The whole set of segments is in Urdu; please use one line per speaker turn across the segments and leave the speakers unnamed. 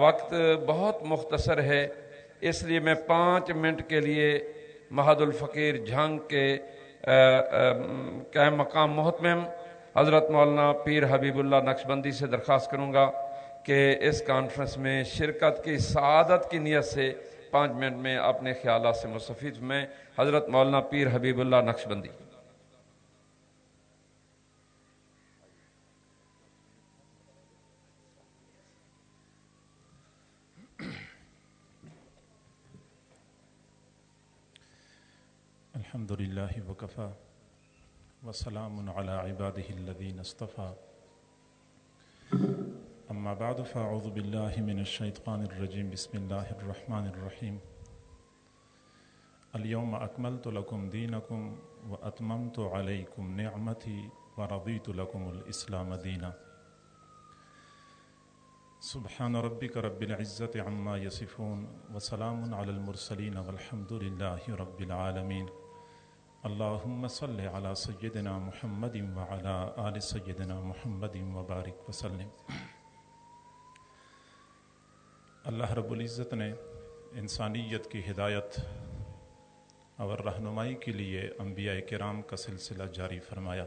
وقت بہت مختصر ہے، اس لیے میں پانچ منٹ کے لیے محد الفقیر جھنگ کے قائم مقام محتمم حضرت مولانا پیر حبیب اللہ نقشبندی سے درخواست کروں گا کہ اس کانفرنس میں شرکت کی سعادت کی نیت سے پانچ منٹ میں اپنے خیالات سے مصفف میں حضرت مولانا پیر حبیب اللہ نقشبندی۔
الحمد لله وكفى. وسلام على عباده الذين اصطفى. أما بعد فأعوذ بالله من الشيطان الرجيم. بسم الله الرحمن الرحيم. اليوم أكملت لكم دينكم وأتممت عليكم نعمتي ورضيت لكم الإسلام دينا. سبحان ربك رب العزة عما يصفون وسلام على المرسلين والحمد لله رب العالمين. اللهم صل على سيدنا محمد وعلى آل سيدنا محمد وبارك وسلم۔ اللہ رب العزت نے انسانیت کی ہدایت اور رہنمائی کے لیے انبیاء کرام کا سلسلہ جاری فرمایا۔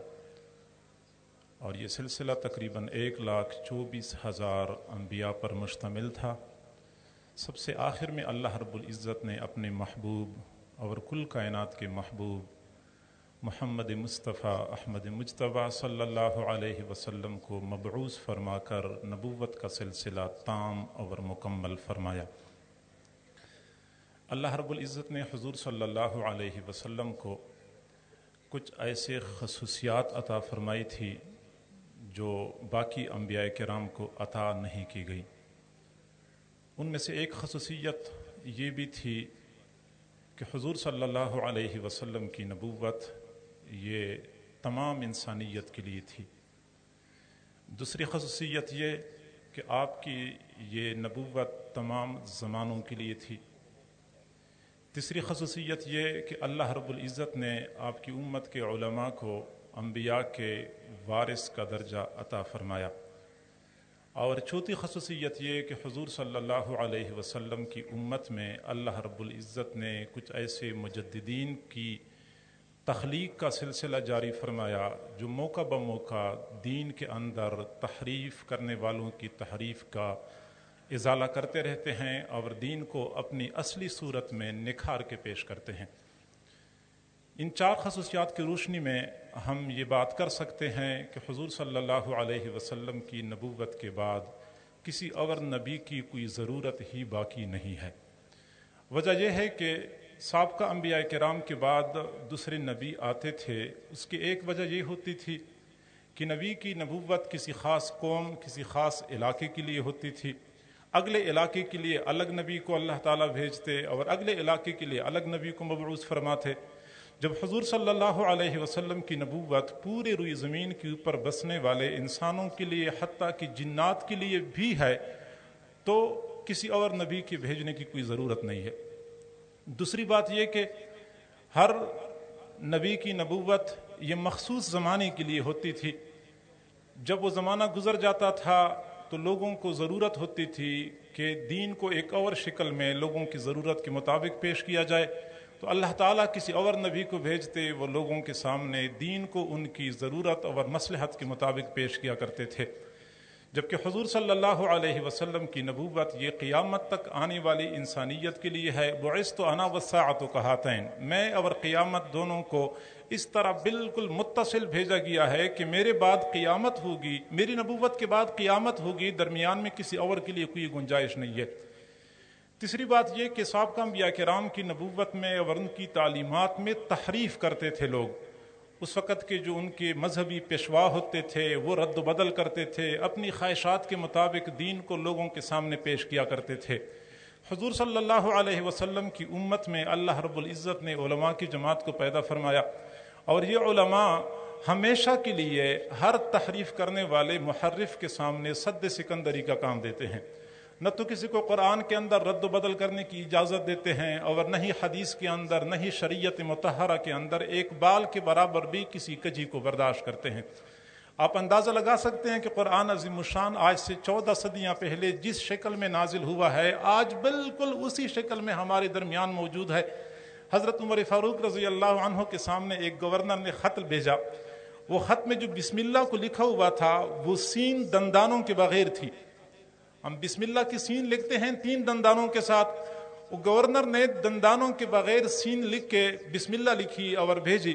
اور یہ سلسلہ تقریباً ایک لاکھ چوبیس ہزار انبیاء پر مشتمل تھا۔ سب سے آخر میں اللہ رب العزت نے اپنے محبوب اور کل کائنات کے محبوب محمد مصطفیٰ احمد مجتبہ صلی اللہ علیہ وسلم کو مبعوث فرما کر نبوت کا سلسلہ تام اور مکمل فرمایا۔ اللہ رب العزت نے حضور صلی اللہ علیہ وسلم کو کچھ ایسے خصوصیات عطا فرمائی تھی جو باقی انبیاء کرام کو عطا نہیں کی گئی۔ ان میں سے ایک خصوصیت یہ بھی تھی کہ حضور صلی اللہ علیہ وسلم کی نبوت یہ تمام انسانیت کے لیے تھی۔ دوسری خصوصیت یہ کہ آپ کی یہ نبوت تمام زمانوں کے لیے تھی۔ تیسری خصوصیت یہ کہ اللہ رب العزت نے آپ کی امت کے علماء کو انبیاء کے وارث کا درجہ عطا فرمایا۔ اور چوتھی خصوصیت یہ کہ حضور صلی اللہ علیہ وسلم کی امت میں اللہ رب العزت نے کچھ ایسے مجددین کی تخلیق کا سلسلہ جاری فرمایا، جو موقع بموقع دین کے اندر تحریف کرنے والوں کی تحریف کا ازالہ کرتے رہتے ہیں اور دین کو اپنی اصلی صورت میں نکھار کے پیش کرتے ہیں۔ ان چار خصوصیات کی روشنی میں ہم یہ بات کر سکتے ہیں کہ حضور صلی اللہ علیہ وسلم کی نبوت کے بعد کسی اور نبی کی کوئی ضرورت ہی باقی نہیں ہے۔ وجہ یہ ہے کہ سابقہ انبیاء کرام کے بعد دوسرے نبی آتے تھے۔ اس کی ایک وجہ یہ ہوتی تھی کہ نبی کی نبوت کسی خاص قوم، کسی خاص علاقے کے لیے ہوتی تھی۔ اگلے علاقے کے لیے الگ نبی کو اللہ تعالیٰ بھیجتے اور اگلے علاقے کے لیے الگ نبی کو مبعوث فرماتے۔ جب حضور صلی اللہ علیہ وسلم کی نبوت پورے روئی زمین کے اوپر بسنے والے انسانوں کے لیے، حتیٰ کہ جنات کے لیے بھی ہے، تو کسی اور نبی کے بھیجنے کی کوئی ضرورت نہیں ہے۔ دوسری بات یہ کہ ہر نبی کی نبوت یہ مخصوص زمانے کے لیے ہوتی تھی۔ جب وہ زمانہ گزر جاتا تھا تو لوگوں کو ضرورت ہوتی تھی کہ دین کو ایک اور شکل میں لوگوں کی ضرورت کے مطابق پیش کیا جائے۔ تو اللہ تعالیٰ کسی اور نبی کو بھیجتے، وہ لوگوں کے سامنے دین کو ان کی ضرورت اور مسلحت کے مطابق پیش کیا کرتے تھے۔ جبکہ حضور صلی اللہ علیہ وسلم کی نبوت یہ قیامت تک آنے والی انسانیت کے لیے ہے بعث تو انا وساعت و کہاتین میں اور قیامت دونوں کو اس طرح بالکل متصل بھیجا گیا ہے کہ میرے بعد قیامت ہوگی، میری نبوت کے بعد قیامت ہوگی، درمیان میں کسی اور کے لیے کوئی گنجائش نہیں ہے۔ تیسری بات یہ کہ سابقہ انبیاء کرام کی نبوت میں اور ان کی تعلیمات میں تحریف کرتے تھے لوگ۔ اس وقت کے جو ان کے مذہبی پیشوا ہوتے تھے، وہ رد و بدل کرتے تھے، اپنی خواہشات کے مطابق دین کو لوگوں کے سامنے پیش کیا کرتے تھے۔ حضور صلی اللہ علیہ وسلم کی امت میں اللہ رب العزت نے علماء کی جماعت کو پیدا فرمایا۔ اور یہ علماء ہمیشہ کے لیے ہر تحریف کرنے والے محرف کے سامنے صد سکندری کا کام دیتے ہیں۔ نہ تو کسی کو قرآن کے اندر رد و بدل کرنے کی اجازت دیتے ہیں اور نہ ہی حدیث کے اندر، نہ ہی شریعت متحرہ کے اندر ایک بال کے برابر بھی کسی کجی کو برداشت کرتے ہیں۔ آپ اندازہ لگا سکتے ہیں کہ قرآن عظیم الشان آج سے چودہ صدیاں پہلے جس شکل میں نازل ہوا ہے، آج بالکل اسی شکل میں ہمارے درمیان موجود ہے۔ حضرت عمر فاروق رضی اللہ عنہ کے سامنے ایک گورنر نے خط بھیجا۔ وہ خط میں جو بسم اللہ کو لکھا ہوا تھا، وہ سین دندانوں کے بغیر تھی۔ ہم بسم اللہ کی سین لکھتے ہیں تین دندانوں کے ساتھ۔ وہ گورنر نے دندانوں کے بغیر سین لکھ کے بسم اللہ لکھی اور بھیجی۔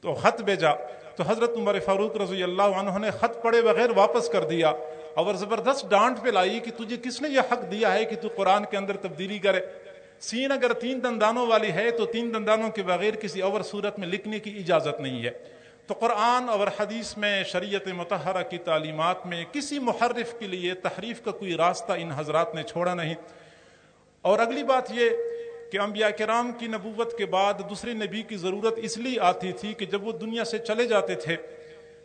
تو خط بھیجا۔ تو حضرت عمر فاروق رضی اللہ عنہ نے خط پڑے بغیر واپس کر دیا۔ اور زبردست ڈانٹ پہ لائی کہ تجھے کس نے یہ حق دیا ہے کہ تو قرآن کے اندر تبدیلی کرے۔ سین اگر تین دندانوں والی ہے تو تین دندانوں کے بغیر کسی اور صورت میں لکھنے کی اجازت نہیں ہے۔ تو قرآن اور حدیث میں شریعت متحرہ کی تعلیمات میں کسی محرف کے لیے تحریف کا کوئی راستہ ان حضرات نے چھوڑا نہیں۔ اور اگلی بات یہ کہ انبیاء کرام کی نبوت کے بعد دوسرے نبی کی ضرورت اس لیے آتی تھی کہ جب وہ دنیا سے چلے جاتے تھے،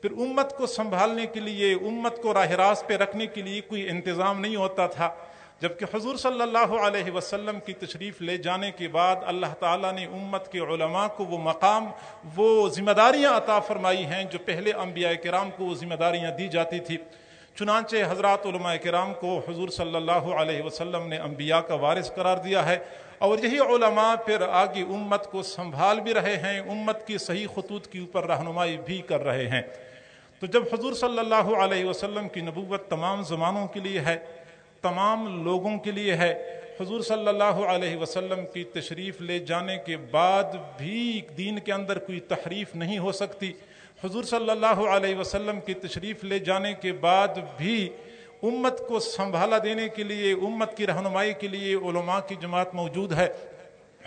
پھر امت کو سنبھالنے کے لیے، امت کو راہ راست پہ رکھنے کے لیے کوئی انتظام نہیں ہوتا تھا۔ جبکہ حضور صلی اللہ علیہ وسلم کی تشریف لے جانے کے بعد اللہ تعالیٰ نے امت کے علماء کو وہ مقام، وہ ذمہ داریاں عطا فرمائی ہیں جو پہلے انبیاء کرام کو وہ ذمہ داریاں دی جاتی تھی۔ چنانچہ حضرات علماء کرام کو حضور صلی اللہ علیہ وسلم نے انبیاء کا وارث قرار دیا ہے۔ اور یہی علماء پھر آگے امت کو سنبھال بھی رہے ہیں، امت کی صحیح خطوط کے اوپر رہنمائی بھی کر رہے ہیں۔ تو جب حضور صلی اللہ علیہ وسلم کی نبوت تمام زمانوں کے لیے ہے تمام لوگوں کے لیے ہے۔ حضور صلی اللہ علیہ وسلم کی تشریف لے جانے کے بعد بھی دین کے اندر کوئی تحریف نہیں ہو سکتی۔ حضور صلی اللہ علیہ وسلم کی تشریف لے جانے کے بعد بھی امت کو سنبھالا دینے کے لیے، امت کی رہنمائی کے لیے علماء کی جماعت موجود ہے۔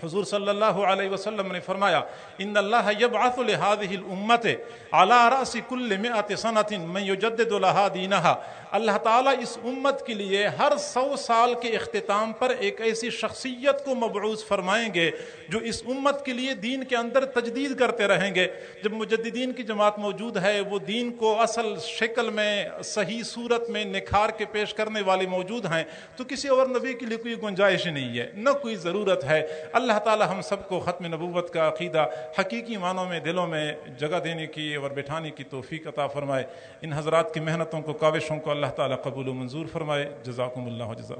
حضور صلی اللہ علیہ وسلم نے فرمایا، ان اللہ یبعث لهذه الامه على راس كل 100 سنه من يجدد لها دينها اللہ تعالیٰ اس امت کے لیے ہر سو سال کے اختتام پر ایک ایسی شخصیت کو مبعوث فرمائیں گے جو اس امت کے لیے دین کے اندر تجدید کرتے رہیں گے۔ جب مجددین کی جماعت موجود ہے، وہ دین کو اصل شکل میں، صحیح صورت میں نکھار کے پیش کرنے والے موجود ہیں، تو کسی اور نبی کے لیے کوئی گنجائش نہیں ہے، نہ کوئی ضرورت ہے۔ اللہ تعالیٰ ہم سب کو ختم نبوت کا عقیدہ حقیقی معنوں میں، دلوں میں جگہ دینے کی اور بٹھانے کی توفیق عطا فرمائے۔ ان حضرات کی محنتوں کو، کاوشوں کو اللہ تعالیٰ قبول و منظور فرمائے۔ جزاکم اللہ جزا